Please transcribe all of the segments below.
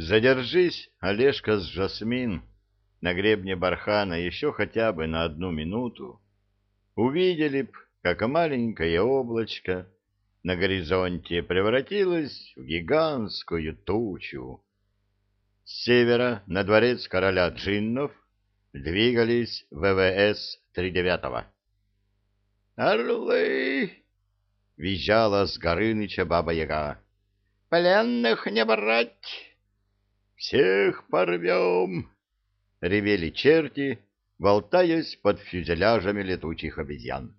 Задержись, Олежка с Жасмин, на гребне бархана еще хотя бы на одну минуту, увидели б, как маленькое облачко на горизонте превратилось в гигантскую тучу. С севера на дворец короля джиннов двигались ВВС Тридевятого. «Орлы!» — визжала с Горыныча Баба-Яга. «Пленных не брать!» «Всех порвем!» — ревели черти, болтаясь под фюзеляжами летучих обезьян.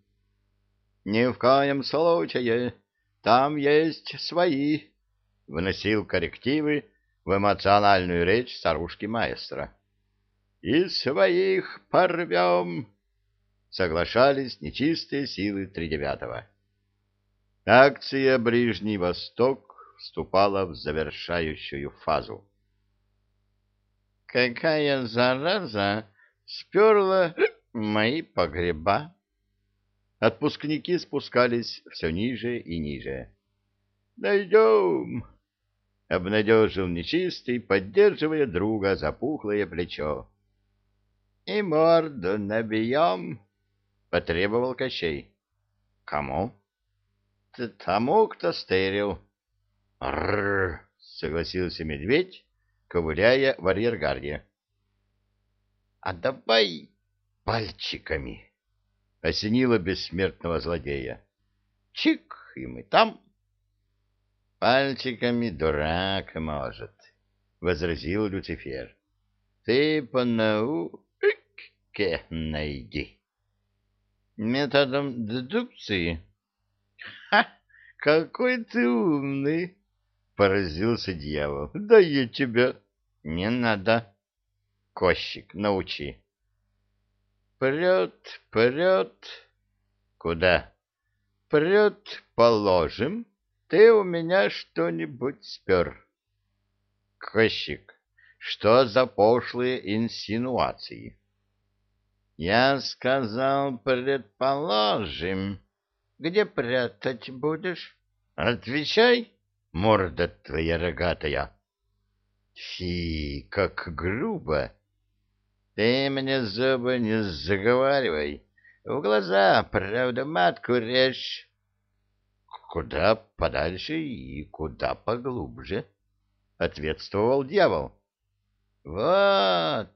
«Ни в коем случае! Там есть свои!» — вносил коррективы в эмоциональную речь старушки маэстро. «И своих порвем!» — соглашались нечистые силы тридевятого. Акция «Ближний Восток» вступала в завершающую фазу. «Какая зараза сперла мои погреба!» Отпускники спускались все ниже и ниже. «Найдем!» — обнадежил нечистый, поддерживая друга за пухлое плечо. «И морду набьем!» — потребовал Кощей. «Кому?» «Тому, кто стырил». «Рррр!» — согласился медведь, ковыляя в арьергарде. «А давай пальчиками!» — осенило бессмертного злодея. «Чик, и мы там!» «Пальчиками дурак может», — возразил Люцифер. «Ты по науке найди» методом дедукции. — Ха! Какой ты умный! — поразился дьявол. — Да я тебя... — Не надо. — Кощик, научи. — Прет, прет. — Куда? — Прет, положим. Ты у меня что-нибудь спер. — Кощик, что за пошлые инсинуации? — я сказал, предположим. Где прятать будешь? Отвечай, морда твоя рогатая. Фи, как грубо. Ты мне зубы не заговаривай. В глаза, правда, матку режь. Куда подальше и куда поглубже, — ответствовал дьявол. Вот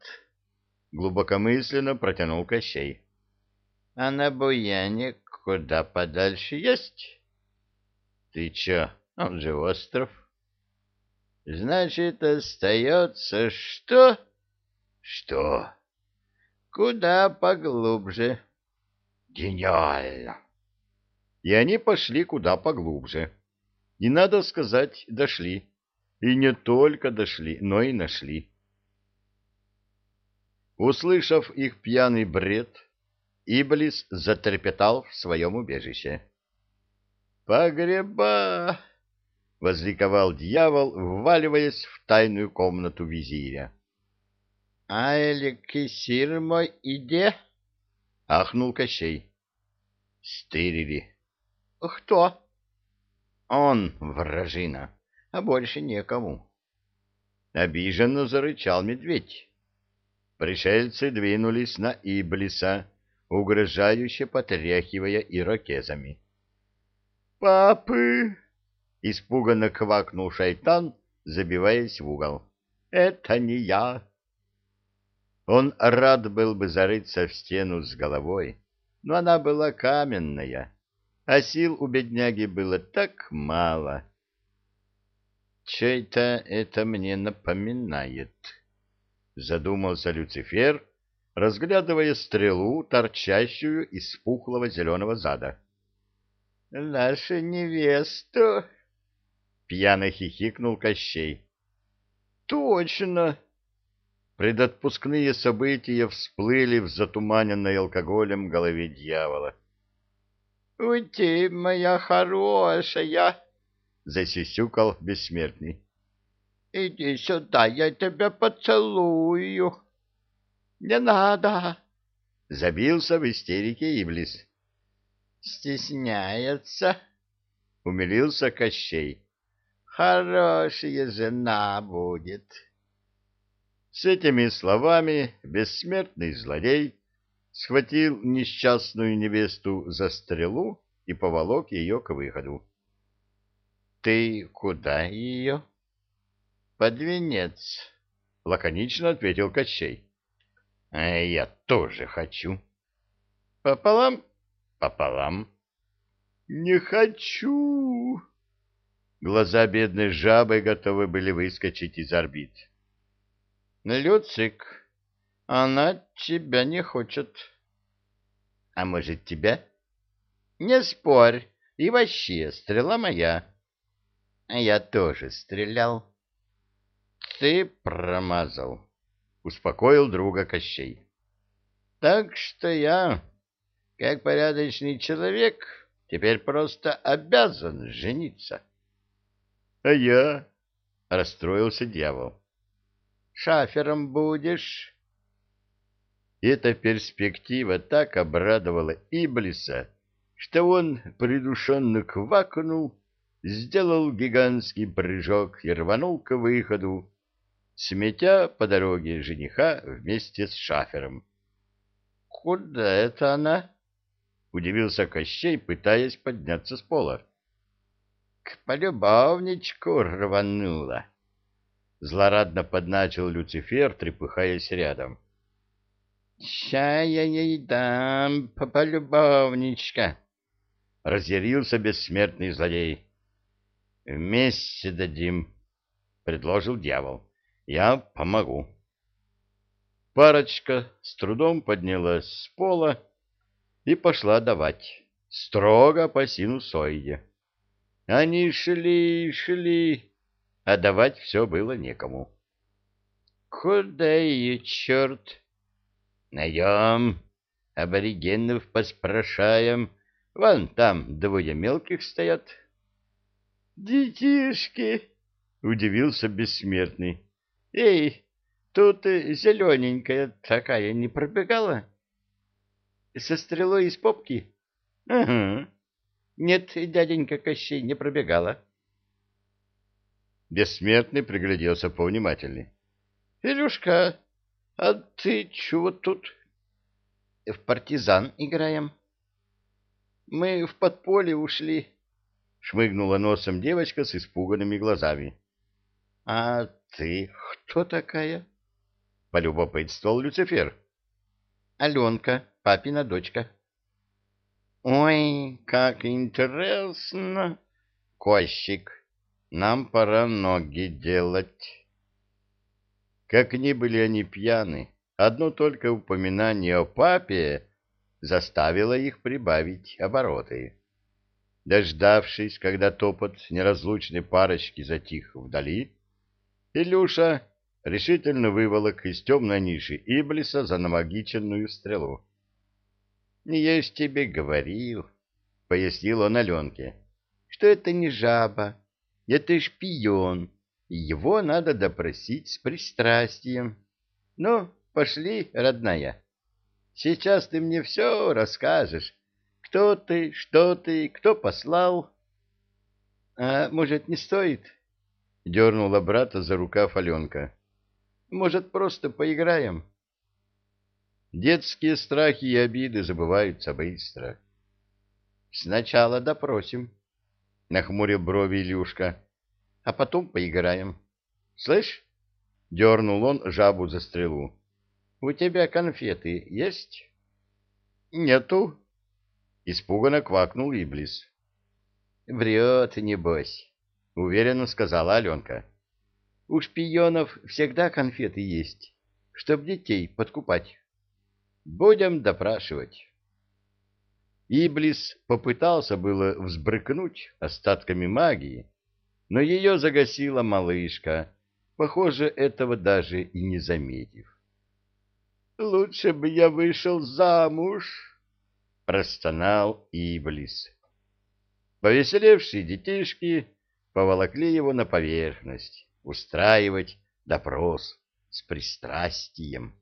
глубокомысленно протянул Кощей. — А на буяне куда подальше есть? — Ты чё, он же остров. — Значит, остается что? — Что? — Куда поглубже. — Гениально! И они пошли куда поглубже. И, надо сказать, дошли. И не только дошли, но и нашли. Услышав их пьяный бред, Иблис затрепетал в своем убежище. «Погреба!» — возликовал дьявол, вваливаясь в тайную комнату визиря. «Айле кисир мой иде?» — ахнул Кощей. «Стырили». «Кто?» «Он, вражина, а больше некому». Обиженно зарычал медведь. Пришельцы двинулись на Иблиса, угрожающе потряхивая ирокезами. «Папы!» — испуганно квакнул шайтан, забиваясь в угол. «Это не я!» Он рад был бы зарыться в стену с головой, но она была каменная, а сил у бедняги было так мало. «Чей-то это мне напоминает», — задумался Люцифер, разглядывая стрелу, торчащую из пухлого зеленого зада. — Наша невесту! — пьяно хихикнул Кощей. — Точно! Предотпускные события всплыли в затуманенной алкоголем голове дьявола. — Уйти, моя хорошая! — засисюкал бессмертный. Иди сюда, я тебя поцелую. Не надо. Забился в истерике Иблис. Стесняется, умилился Кощей. Хорошая жена будет. С этими словами бессмертный злодей схватил несчастную невесту за стрелу и поволок ее к выходу. — Ты куда ее? — Под венец, — лаконично ответил Кощей. — А я тоже хочу. — Пополам? — Пополам. — Не хочу. Глаза бедной жабы готовы были выскочить из орбит. — Люцик, она тебя не хочет. — А может, тебя? — Не спорь, и вообще, стрела моя. — я тоже стрелял. — Ты промазал, — успокоил друга Кощей. — Так что я, как порядочный человек, теперь просто обязан жениться. —— А я? — расстроился дьявол. — Шафером будешь? Эта перспектива так обрадовала Иблиса, что он придушенно квакнул, сделал гигантский прыжок и рванул к выходу, сметя по дороге жениха вместе с шафером. — Куда это она? — удивился Кощей, пытаясь подняться с пола. К полюбовничку рванула. Злорадно подначил Люцифер, трепыхаясь рядом. «Ща я ей дам по полюбовничка!» Разъярился бессмертный злодей. «Вместе дадим», — предложил дьявол. «Я помогу». Парочка с трудом поднялась с пола и пошла давать, строго по синусоиде. Они шли, шли, а давать все было некому. — Куда ее, черт? — Найдем, аборигенов поспрашаем. Вон там двое мелких стоят. — Детишки! — удивился бессмертный. — Эй, тут зелененькая такая не пробегала? — Со стрелой из попки? — Ага. Нет, дяденька Кощей не пробегала. Бессмертный пригляделся повнимательней. — Илюшка, а ты чего тут? — В партизан играем. — Мы в подполье ушли. — шмыгнула носом девочка с испуганными глазами. — А ты кто такая? — полюбопытствовал Люцифер. — Аленка, папина дочка. — Ой, как интересно. Кощик, нам пора ноги делать. Как ни были они пьяны, одно только упоминание о папе заставило их прибавить обороты. Дождавшись, когда топот неразлучной парочки затих вдали, Илюша решительно выволок из темной ниши Иблиса за намагиченную стрелу. Я ж тебе говорил, — пояснил он Аленке, — что это не жаба, это шпион, и его надо допросить с пристрастием. Ну, пошли, родная. Сейчас ты мне все расскажешь, кто ты, что ты, кто послал. — А может, не стоит? — дернула брата за рукав Аленка. — Может, просто поиграем? — Детские страхи и обиды забываются быстро. — Сначала допросим, — нахмурил брови Илюшка, — а потом поиграем. — Слышь? — дернул он жабу за стрелу. — У тебя конфеты есть? — Нету. Испуганно квакнул Иблис. — Врет, небось, — уверенно сказала Аленка. — У шпионов всегда конфеты есть, чтоб детей подкупать. Будем допрашивать. Иблис попытался было взбрыкнуть остатками магии, но ее загасила малышка, похоже, этого даже и не заметив. — Лучше бы я вышел замуж, — простонал Иблис. Повеселевшие детишки поволокли его на поверхность, устраивать допрос с пристрастием.